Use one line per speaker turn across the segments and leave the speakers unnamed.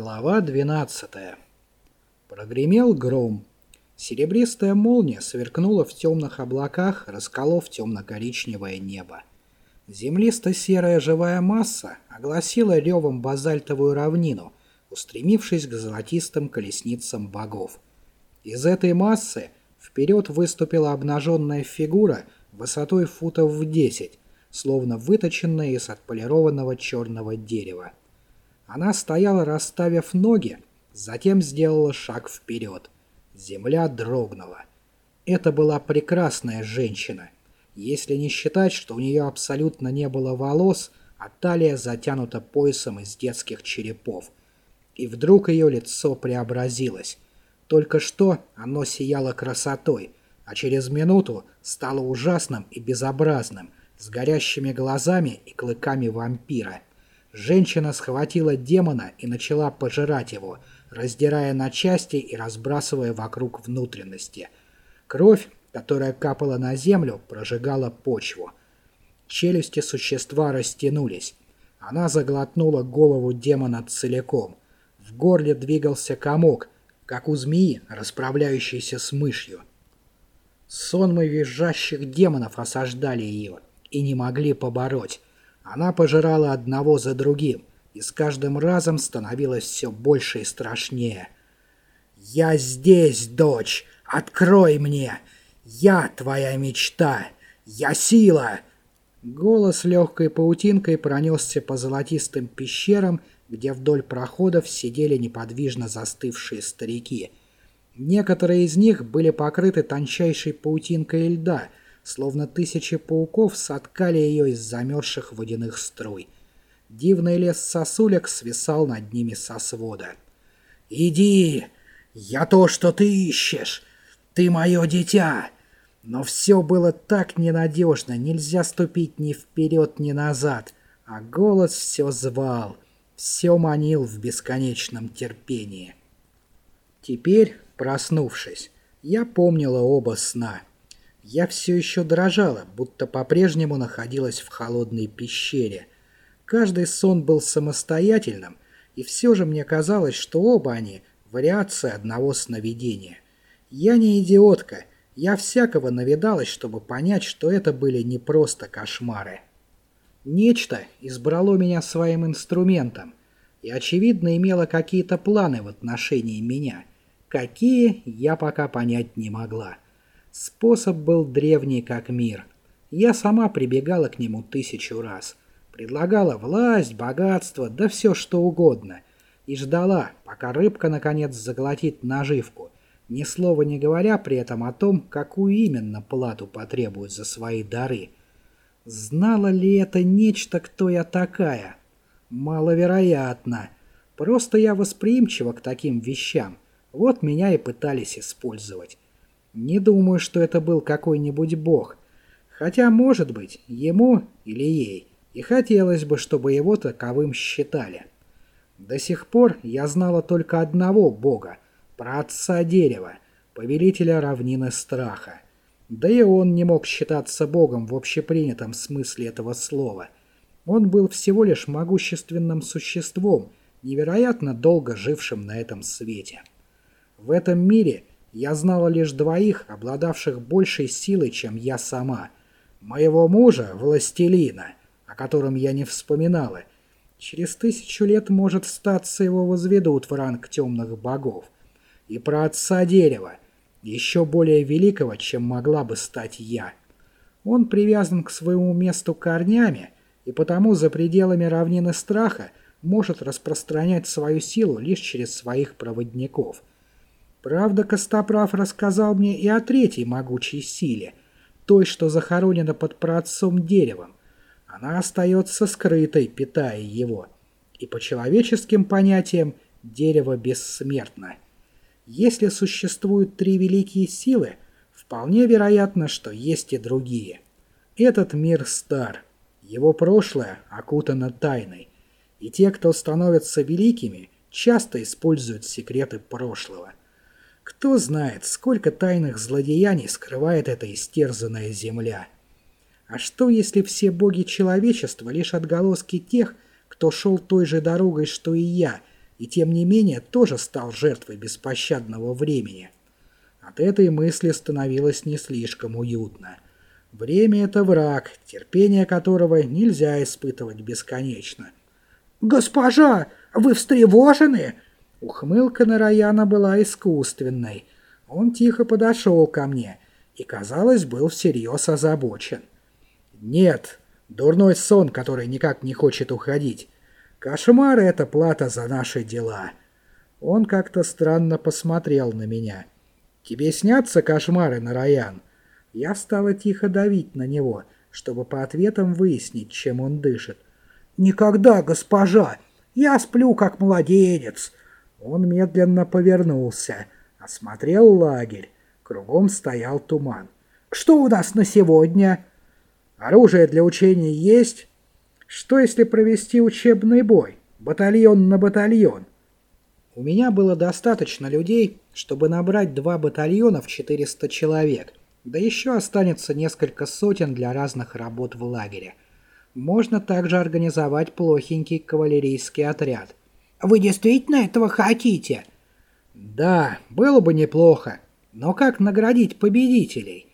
Глава 12. Прогремел гром. Серебристая молния сверкнула в темных облаках, расколов темно-коричневое небо. Землисто-серая живая масса огласила ревом базальтовую равнину, устремившись к золотистым колесницам богов. Из этой массы вперед выступила обнаженная фигура высотой футов в десять, словно выточенная из отполированного черного дерева. Она стояла, расставив ноги, затем сделала шаг вперед. Земля дрогнула. Это была прекрасная женщина, если не считать, что у нее абсолютно не было волос, а талия затянута поясом из детских черепов. И вдруг ее лицо преобразилось. Только что оно сияло красотой, а через минуту стало ужасным и безобразным, с горящими глазами и клыками вампира – Женщина схватила демона и начала пожирать его, раздирая на части и разбрасывая вокруг внутренности. Кровь, которая капала на землю, прожигала почву. Челюсти существа растянулись. Она заглотнула голову демона целиком. В горле двигался комок, как у змеи, расправляющейся с мышью. Сонмы визжащих демонов осаждали ее и не могли побороть. Она пожирала одного за другим, и с каждым разом становилось все больше и страшнее. «Я здесь, дочь! Открой мне! Я твоя мечта! Я сила!» Голос легкой паутинкой пронесся по золотистым пещерам, где вдоль проходов сидели неподвижно застывшие старики. Некоторые из них были покрыты тончайшей паутинкой льда — словно тысячи пауков соткали ее из замерзших водяных струй. Дивный лес сосулек свисал над ними со свода. «Иди! Я то, что ты ищешь! Ты мое дитя!» Но все было так ненадежно, нельзя ступить ни вперед, ни назад, а голос все звал, все манил в бесконечном терпении. Теперь, проснувшись, я помнила оба сна — я все еще дрожала, будто по-прежнему находилась в холодной пещере. Каждый сон был самостоятельным, и все же мне казалось, что оба они – вариации одного сновидения. Я не идиотка, я всякого навидалась, чтобы понять, что это были не просто кошмары. Нечто избрало меня своим инструментом и, очевидно, имело какие-то планы в отношении меня. Какие, я пока понять не могла. Способ был древний как мир. Я сама прибегала к нему тысячу раз. Предлагала власть, богатство, да все что угодно. И ждала, пока рыбка наконец заглотит наживку, ни слова не говоря при этом о том, какую именно плату потребует за свои дары. Знала ли это нечто, кто я такая? Маловероятно. Просто я восприимчива к таким вещам. Вот меня и пытались использовать. Не думаю, что это был какой-нибудь бог. Хотя, может быть, ему или ей. И хотелось бы, чтобы его таковым считали. До сих пор я знала только одного бога, про отца дерева, повелителя равнины страха. Да и он не мог считаться богом в общепринятом смысле этого слова. Он был всего лишь могущественным существом, невероятно долго жившим на этом свете. В этом мире – я знала лишь двоих, обладавших большей силой, чем я сама. Моего мужа, властелина, о котором я не вспоминала. Через тысячу лет, может, статься его возведут в ранг темных богов. И про отца дерева, еще более великого, чем могла бы стать я. Он привязан к своему месту корнями, и потому за пределами равнины страха может распространять свою силу лишь через своих проводников – Правда, Костоправ рассказал мне и о третьей могучей силе, той, что захоронена под праотцом деревом. Она остается скрытой, питая его. И по человеческим понятиям дерево бессмертно. Если существуют три великие силы, вполне вероятно, что есть и другие. Этот мир стар, его прошлое окутано тайной, и те, кто становятся великими, часто используют секреты прошлого. Кто знает, сколько тайных злодеяний скрывает эта истерзанная земля. А что, если все боги человечества лишь отголоски тех, кто шел той же дорогой, что и я, и тем не менее тоже стал жертвой беспощадного времени. От этой мысли становилось не слишком уютно. Время — это враг, терпение которого нельзя испытывать бесконечно. «Госпожа, вы встревожены?» Ухмылка на Раяна была искусственной. Он тихо подошел ко мне и, казалось, был всерьез озабочен. «Нет, дурной сон, который никак не хочет уходить. Кошмар — это плата за наши дела». Он как-то странно посмотрел на меня. «Тебе снятся кошмары, Нараян?» Я стала тихо давить на него, чтобы по ответам выяснить, чем он дышит. «Никогда, госпожа! Я сплю, как младенец!» Он медленно повернулся, осмотрел лагерь. Кругом стоял туман. «Что у нас на сегодня?» «Оружие для учений есть?» «Что, если провести учебный бой? Батальон на батальон?» У меня было достаточно людей, чтобы набрать два батальона в 400 человек, да еще останется несколько сотен для разных работ в лагере. Можно также организовать плохенький кавалерийский отряд. «Вы действительно этого хотите?» «Да, было бы неплохо. Но как наградить победителей?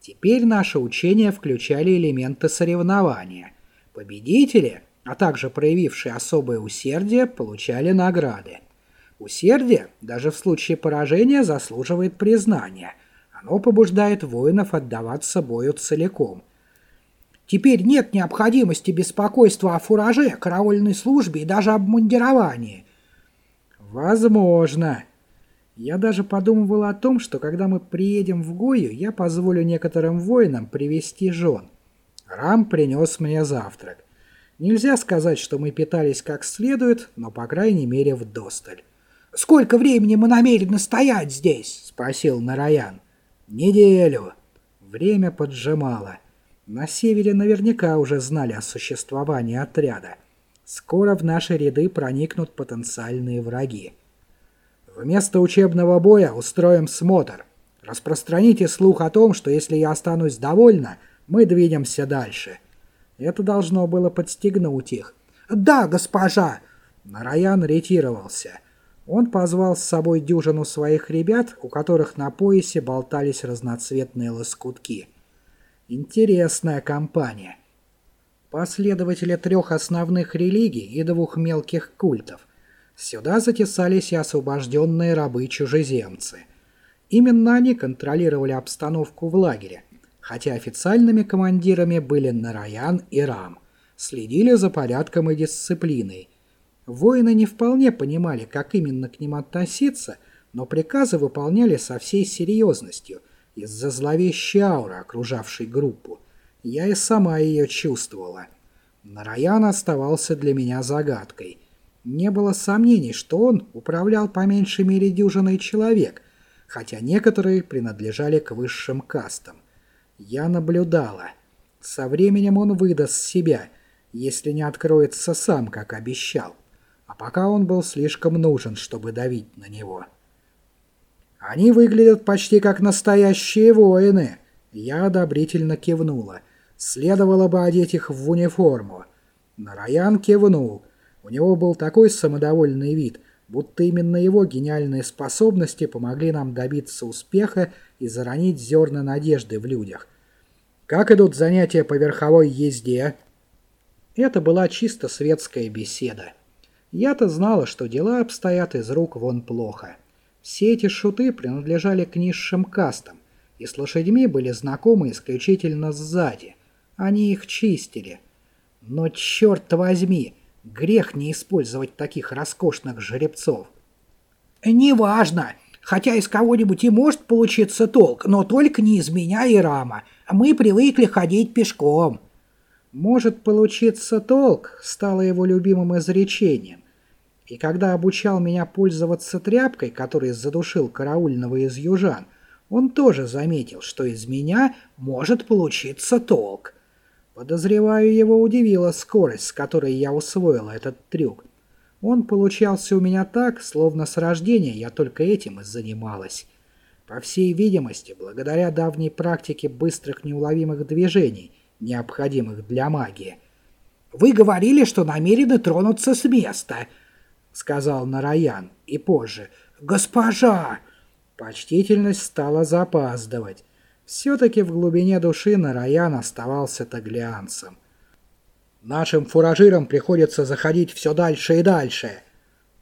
Теперь наши учения включали элементы соревнования. Победители, а также проявившие особое усердие, получали награды. Усердие, даже в случае поражения, заслуживает признания. Оно побуждает воинов отдаваться бою целиком. Теперь нет необходимости беспокойства о фураже, караульной службе и даже обмундировании. Возможно. Я даже подумывал о том, что когда мы приедем в Гою, я позволю некоторым воинам привести жен. Рам принес мне завтрак. Нельзя сказать, что мы питались как следует, но, по крайней мере, вдосталь. «Сколько времени мы намерены стоять здесь?» — спросил Нараян. «Неделю». Время поджимало. На севере наверняка уже знали о существовании отряда. Скоро в наши ряды проникнут потенциальные враги. Вместо учебного боя устроим смотр. Распространите слух о том, что если я останусь довольна, мы двинемся дальше. Это должно было подстегнуть их. «Да, госпожа!» Нараян ретировался. Он позвал с собой дюжину своих ребят, у которых на поясе болтались разноцветные лоскутки. Интересная компания. Последователи трех основных религий и двух мелких культов – Сюда затесались и освобожденные рабы-чужеземцы. Именно они контролировали обстановку в лагере, хотя официальными командирами были Нараян и Рам, следили за порядком и дисциплиной. Воины не вполне понимали, как именно к ним относиться, но приказы выполняли со всей серьезностью из-за зловещей ауры, окружавшей группу. Я и сама ее чувствовала. Нараян оставался для меня загадкой – не было сомнений, что он управлял по меньшей мере дюжиной человек, хотя некоторые принадлежали к высшим кастам. Я наблюдала. Со временем он выдаст себя, если не откроется сам, как обещал. А пока он был слишком нужен, чтобы давить на него. Они выглядят почти как настоящие воины. Я одобрительно кивнула. Следовало бы одеть их в униформу. Нараян кивнул. У него был такой самодовольный вид, будто именно его гениальные способности помогли нам добиться успеха и заронить зерна надежды в людях. «Как идут занятия по верховой езде?» Это была чисто светская беседа. Я-то знала, что дела обстоят из рук вон плохо. Все эти шуты принадлежали к низшим кастам, и с лошадьми были знакомы исключительно сзади. Они их чистили. Но черт возьми, Грех не использовать таких роскошных жеребцов. «Неважно. Хотя из кого-нибудь и может получиться толк, но только не из меня и Рама. Мы привыкли ходить пешком». «Может получиться толк» стало его любимым изречением. И когда обучал меня пользоваться тряпкой, который задушил караульного из южан, он тоже заметил, что из меня может получиться толк. Подозреваю, его удивила скорость, с которой я усвоила этот трюк. Он получался у меня так, словно с рождения я только этим и занималась. По всей видимости, благодаря давней практике быстрых неуловимых движений, необходимых для магии. «Вы говорили, что намерены тронуться с места!» Сказал Нараян, и позже «Госпожа!» Почтительность стала запаздывать. Все-таки в глубине души Нараян оставался таглианцем. «Нашим фуражирам приходится заходить все дальше и дальше!»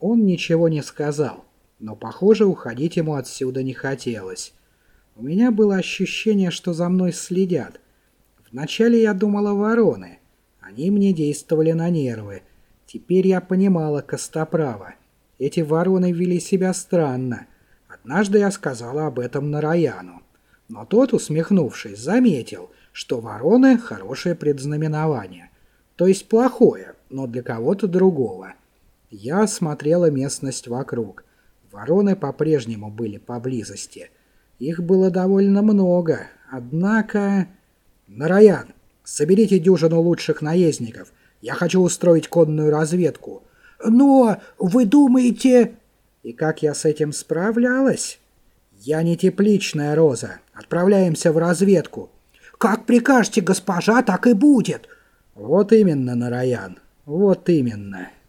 Он ничего не сказал, но, похоже, уходить ему отсюда не хотелось. У меня было ощущение, что за мной следят. Вначале я думала вороны. Они мне действовали на нервы. Теперь я понимала Костоправа. Эти вороны вели себя странно. Однажды я сказала об этом Нараяну. Но тот, усмехнувшись, заметил, что вороны – хорошее предзнаменование. То есть плохое, но для кого-то другого. Я осмотрела местность вокруг. Вороны по-прежнему были поблизости. Их было довольно много, однако... «Нараян, соберите дюжину лучших наездников. Я хочу устроить конную разведку». «Но вы думаете...» «И как я с этим справлялась?» «Я не тепличная роза. Отправляемся в разведку». «Как прикажете, госпожа, так и будет». «Вот именно, Нараян, вот именно».